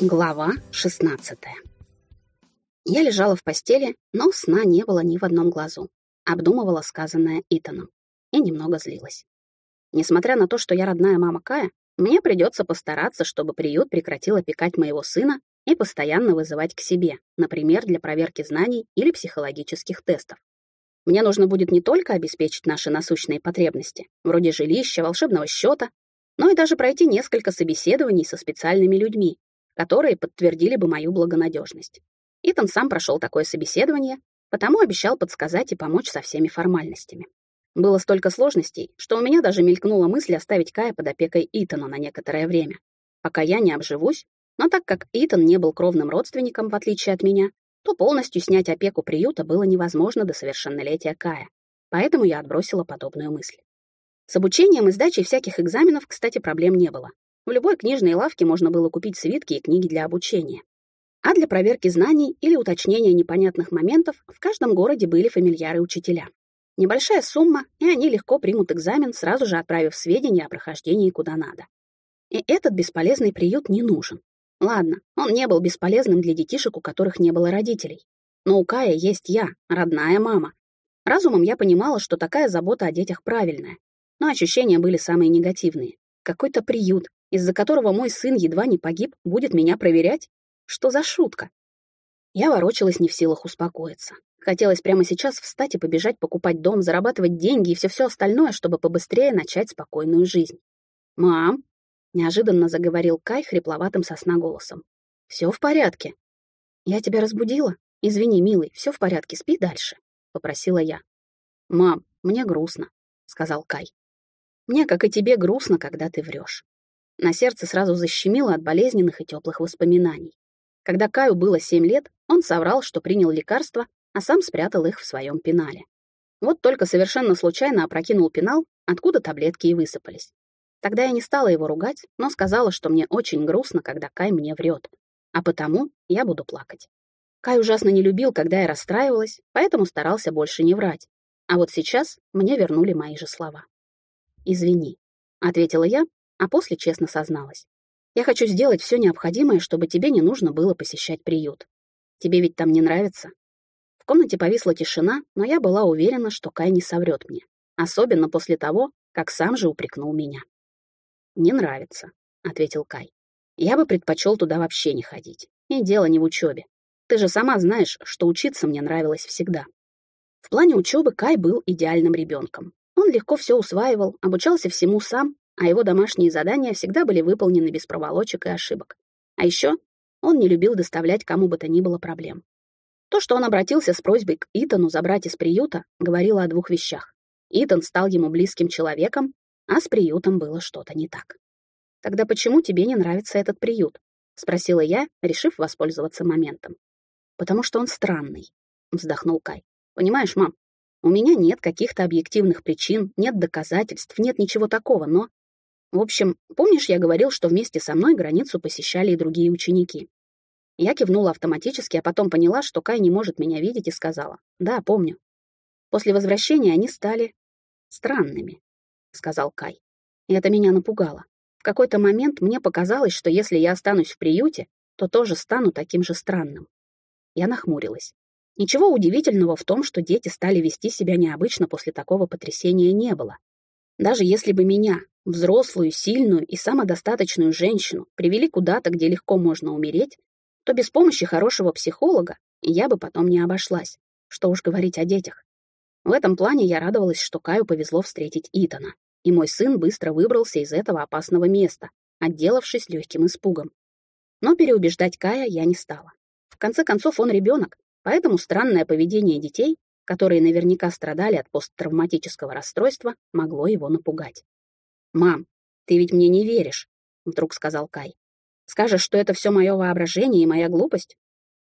Глава 16 Я лежала в постели, но сна не было ни в одном глазу. Обдумывала сказанное Итаном и немного злилась. Несмотря на то, что я родная мама Кая, мне придется постараться, чтобы приют прекратил опекать моего сына и постоянно вызывать к себе, например, для проверки знаний или психологических тестов. Мне нужно будет не только обеспечить наши насущные потребности, вроде жилища, волшебного счета, но и даже пройти несколько собеседований со специальными людьми, которые подтвердили бы мою благонадежность. Итан сам прошел такое собеседование, потому обещал подсказать и помочь со всеми формальностями. Было столько сложностей, что у меня даже мелькнула мысль оставить Кая под опекой Итана на некоторое время, пока я не обживусь, но так как Итан не был кровным родственником, в отличие от меня, то полностью снять опеку приюта было невозможно до совершеннолетия Кая, поэтому я отбросила подобную мысль. С обучением и сдачей всяких экзаменов, кстати, проблем не было. В любой книжной лавке можно было купить свитки и книги для обучения. А для проверки знаний или уточнения непонятных моментов в каждом городе были фамильяры-учителя. Небольшая сумма, и они легко примут экзамен, сразу же отправив сведения о прохождении куда надо. И этот бесполезный приют не нужен. Ладно, он не был бесполезным для детишек, у которых не было родителей. Но у Кая есть я, родная мама. Разумом я понимала, что такая забота о детях правильная. Но ощущения были самые негативные. Какой-то приют, из-за которого мой сын едва не погиб, будет меня проверять? Что за шутка? Я ворочалась не в силах успокоиться. Хотелось прямо сейчас встать и побежать покупать дом, зарабатывать деньги и все-все остальное, чтобы побыстрее начать спокойную жизнь. «Мам!» Неожиданно заговорил Кай хрипловатым сосна голосом. «Все в порядке?» «Я тебя разбудила? Извини, милый, все в порядке, спи дальше», — попросила я. «Мам, мне грустно», — сказал Кай. «Мне, как и тебе, грустно, когда ты врешь». На сердце сразу защемило от болезненных и теплых воспоминаний. Когда Каю было семь лет, он соврал, что принял лекарства, а сам спрятал их в своем пенале. Вот только совершенно случайно опрокинул пенал, откуда таблетки и высыпались. Тогда я не стала его ругать, но сказала, что мне очень грустно, когда Кай мне врет, а потому я буду плакать. Кай ужасно не любил, когда я расстраивалась, поэтому старался больше не врать. А вот сейчас мне вернули мои же слова. «Извини», — ответила я, а после честно созналась. «Я хочу сделать все необходимое, чтобы тебе не нужно было посещать приют. Тебе ведь там не нравится?» В комнате повисла тишина, но я была уверена, что Кай не соврет мне, особенно после того, как сам же упрекнул меня. «Не нравится», — ответил Кай. «Я бы предпочел туда вообще не ходить. И дело не в учебе. Ты же сама знаешь, что учиться мне нравилось всегда». В плане учебы Кай был идеальным ребенком. Он легко все усваивал, обучался всему сам, а его домашние задания всегда были выполнены без проволочек и ошибок. А еще он не любил доставлять кому бы то ни было проблем. То, что он обратился с просьбой к Итану забрать из приюта, говорило о двух вещах. Итан стал ему близким человеком, а с приютом было что-то не так. «Тогда почему тебе не нравится этот приют?» — спросила я, решив воспользоваться моментом. «Потому что он странный», — вздохнул Кай. «Понимаешь, мам, у меня нет каких-то объективных причин, нет доказательств, нет ничего такого, но... В общем, помнишь, я говорил, что вместе со мной границу посещали и другие ученики? Я кивнула автоматически, а потом поняла, что Кай не может меня видеть, и сказала. «Да, помню». После возвращения они стали странными сказал Кай. И это меня напугало. В какой-то момент мне показалось, что если я останусь в приюте, то тоже стану таким же странным. Я нахмурилась. Ничего удивительного в том, что дети стали вести себя необычно после такого потрясения не было. Даже если бы меня, взрослую, сильную и самодостаточную женщину, привели куда-то, где легко можно умереть, то без помощи хорошего психолога я бы потом не обошлась. Что уж говорить о детях. В этом плане я радовалась, что Каю повезло встретить Итана и мой сын быстро выбрался из этого опасного места, отделавшись легким испугом. Но переубеждать Кая я не стала. В конце концов, он ребенок, поэтому странное поведение детей, которые наверняка страдали от посттравматического расстройства, могло его напугать. «Мам, ты ведь мне не веришь», — вдруг сказал Кай. «Скажешь, что это все мое воображение и моя глупость?»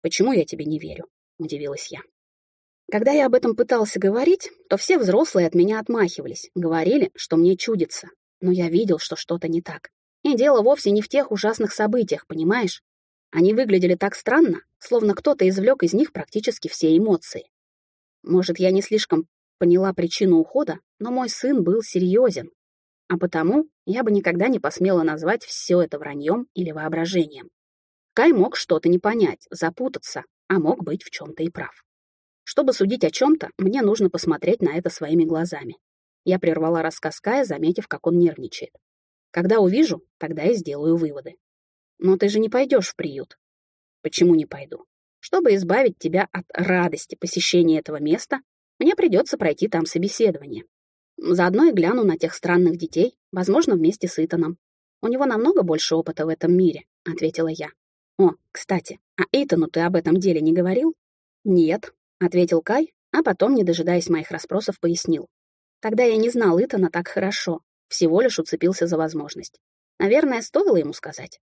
«Почему я тебе не верю?» — удивилась я. Когда я об этом пытался говорить, то все взрослые от меня отмахивались, говорили, что мне чудится. Но я видел, что что-то не так. И дело вовсе не в тех ужасных событиях, понимаешь? Они выглядели так странно, словно кто-то извлек из них практически все эмоции. Может, я не слишком поняла причину ухода, но мой сын был серьезен. А потому я бы никогда не посмела назвать все это враньем или воображением. Кай мог что-то не понять, запутаться, а мог быть в чем-то и прав. Чтобы судить о чем-то, мне нужно посмотреть на это своими глазами. Я прервала рассказ Кая, заметив, как он нервничает. Когда увижу, тогда и сделаю выводы. Но ты же не пойдешь в приют. Почему не пойду? Чтобы избавить тебя от радости посещения этого места, мне придется пройти там собеседование. Заодно и гляну на тех странных детей, возможно, вместе с Итаном. У него намного больше опыта в этом мире, — ответила я. О, кстати, а Итану ты об этом деле не говорил? Нет, — ответил Кай, а потом, не дожидаясь моих расспросов, пояснил. Тогда я не знал Итана так хорошо, всего лишь уцепился за возможность. Наверное, стоило ему сказать.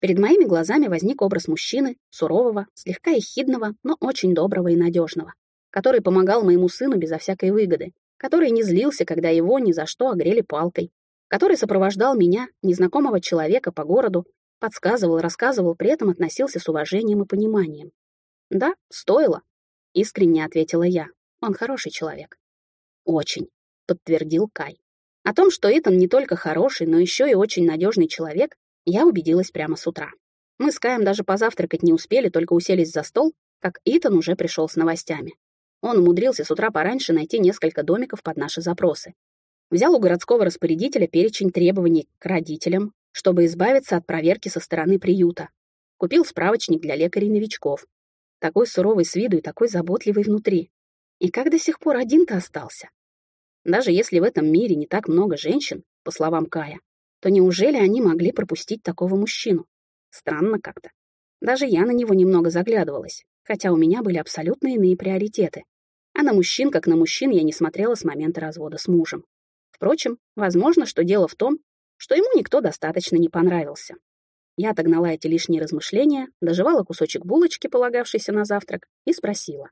Перед моими глазами возник образ мужчины, сурового, слегка ехидного, но очень доброго и надежного, который помогал моему сыну безо всякой выгоды, который не злился, когда его ни за что огрели палкой, который сопровождал меня, незнакомого человека, по городу, подсказывал, рассказывал, при этом относился с уважением и пониманием. «Да, стоило», — искренне ответила я. «Он хороший человек». «Очень», — подтвердил Кай. О том, что Итан не только хороший, но еще и очень надежный человек, я убедилась прямо с утра. Мы с Каем даже позавтракать не успели, только уселись за стол, как Итан уже пришел с новостями. Он умудрился с утра пораньше найти несколько домиков под наши запросы. Взял у городского распорядителя перечень требований к родителям, чтобы избавиться от проверки со стороны приюта. Купил справочник для лекарей-новичков. Такой суровый с виду и такой заботливый внутри. И как до сих пор один-то остался? Даже если в этом мире не так много женщин, по словам Кая, то неужели они могли пропустить такого мужчину? Странно как-то. Даже я на него немного заглядывалась, хотя у меня были абсолютно иные приоритеты. А на мужчин, как на мужчин, я не смотрела с момента развода с мужем. Впрочем, возможно, что дело в том, что ему никто достаточно не понравился. Я отогнала эти лишние размышления, доживала кусочек булочки, полагавшейся на завтрак, и спросила.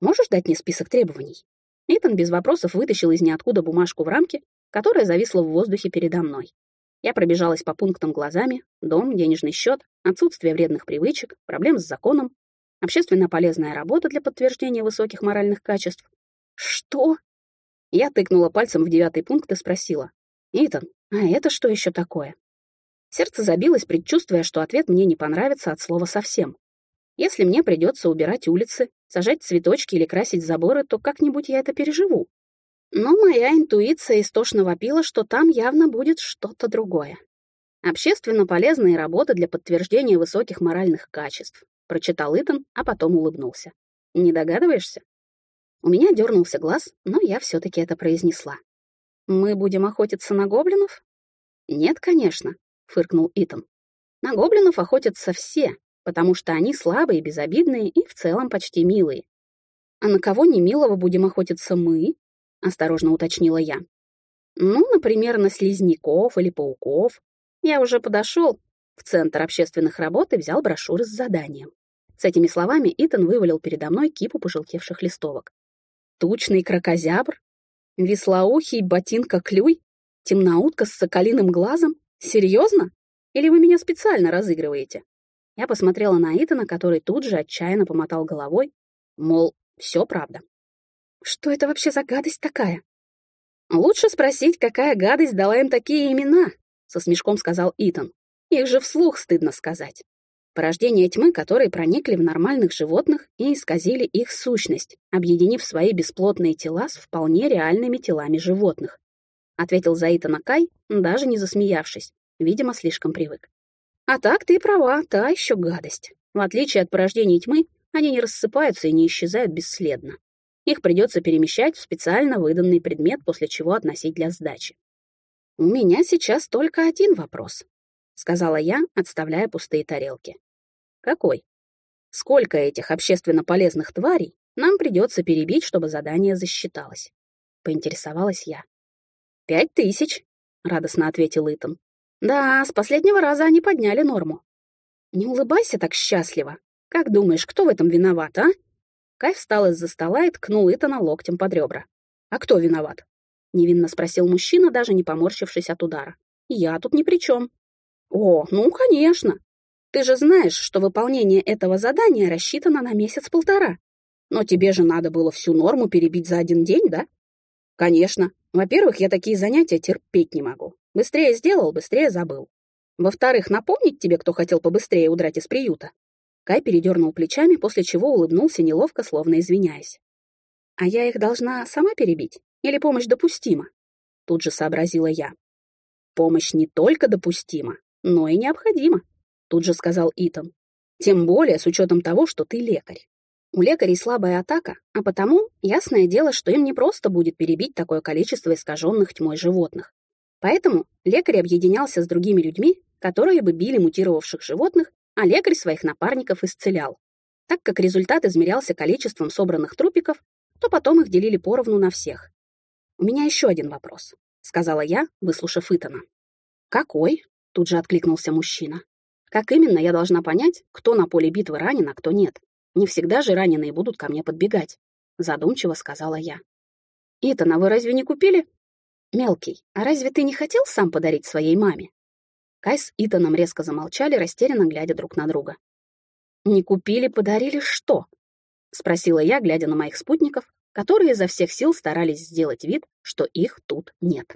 «Можешь дать мне список требований?» Итан без вопросов вытащил из ниоткуда бумажку в рамке, которая зависла в воздухе передо мной. Я пробежалась по пунктам глазами. Дом, денежный счет, отсутствие вредных привычек, проблем с законом, общественно полезная работа для подтверждения высоких моральных качеств. Что? Я тыкнула пальцем в девятый пункт и спросила. «Итан, а это что еще такое?» Сердце забилось, предчувствуя, что ответ мне не понравится от слова совсем. Если мне придется убирать улицы, сажать цветочки или красить заборы, то как-нибудь я это переживу. Но моя интуиция истошно вопила, что там явно будет что-то другое. Общественно полезные работы для подтверждения высоких моральных качеств. Прочитал Итан, а потом улыбнулся. Не догадываешься? У меня дернулся глаз, но я все-таки это произнесла. Мы будем охотиться на гоблинов? Нет, конечно, фыркнул Итан. На гоблинов охотятся все, потому что они слабые, безобидные и в целом почти милые. А на кого не милого будем охотиться мы? — осторожно уточнила я. «Ну, например, на слизняков или пауков. Я уже подошел в Центр общественных работ и взял брошюры с заданием». С этими словами Итан вывалил передо мной кипу пожелтевших листовок. Тучный крокозябр, веслоухий ботинка-клюй, темноутка с соколиным глазом. Серьезно? Или вы меня специально разыгрываете? Я посмотрела на Итана, который тут же отчаянно помотал головой, мол, все правда. Что это вообще за гадость такая? Лучше спросить, какая гадость дала им такие имена, со смешком сказал Итан. Их же вслух стыдно сказать. Порождение тьмы, которые проникли в нормальных животных и исказили их сущность, объединив свои бесплотные тела с вполне реальными телами животных. Ответил за Итана Кай, даже не засмеявшись. Видимо, слишком привык. А так ты права, та еще гадость. В отличие от порождений тьмы, они не рассыпаются и не исчезают бесследно. Их придется перемещать в специально выданный предмет, после чего относить для сдачи. «У меня сейчас только один вопрос», — сказала я, отставляя пустые тарелки. «Какой? Сколько этих общественно полезных тварей нам придется перебить, чтобы задание засчиталось?» — поинтересовалась я. «Пять тысяч», — радостно ответил Итан. «Да, с последнего раза они подняли норму». «Не улыбайся так счастливо. Как думаешь, кто в этом виноват, а?» Кай встал из-за стола и ткнул Итана локтем под ребра. «А кто виноват?» — невинно спросил мужчина, даже не поморщившись от удара. «Я тут ни при чем». «О, ну, конечно. Ты же знаешь, что выполнение этого задания рассчитано на месяц-полтора. Но тебе же надо было всю норму перебить за один день, да?» «Конечно. Во-первых, я такие занятия терпеть не могу. Быстрее сделал, быстрее забыл. Во-вторых, напомнить тебе, кто хотел побыстрее удрать из приюта. Кай передернул плечами, после чего улыбнулся неловко, словно извиняясь. А я их должна сама перебить? Или помощь допустима? Тут же сообразила я. Помощь не только допустима, но и необходима, тут же сказал Итан. Тем более с учетом того, что ты лекарь. У лекарей слабая атака, а потому ясное дело, что им не просто будет перебить такое количество искаженных тьмой животных. Поэтому лекарь объединялся с другими людьми, которые бы били мутировавших животных, а лекарь своих напарников исцелял. Так как результат измерялся количеством собранных трупиков, то потом их делили поровну на всех. «У меня еще один вопрос», — сказала я, выслушав Итана. «Какой?» — тут же откликнулся мужчина. «Как именно я должна понять, кто на поле битвы ранен, а кто нет?» Не всегда же раненые будут ко мне подбегать, задумчиво сказала я. Итана, вы разве не купили? Мелкий, а разве ты не хотел сам подарить своей маме? Кай с Итаном резко замолчали, растерянно глядя друг на друга. «Не купили, подарили что?» — спросила я, глядя на моих спутников, которые изо всех сил старались сделать вид, что их тут нет.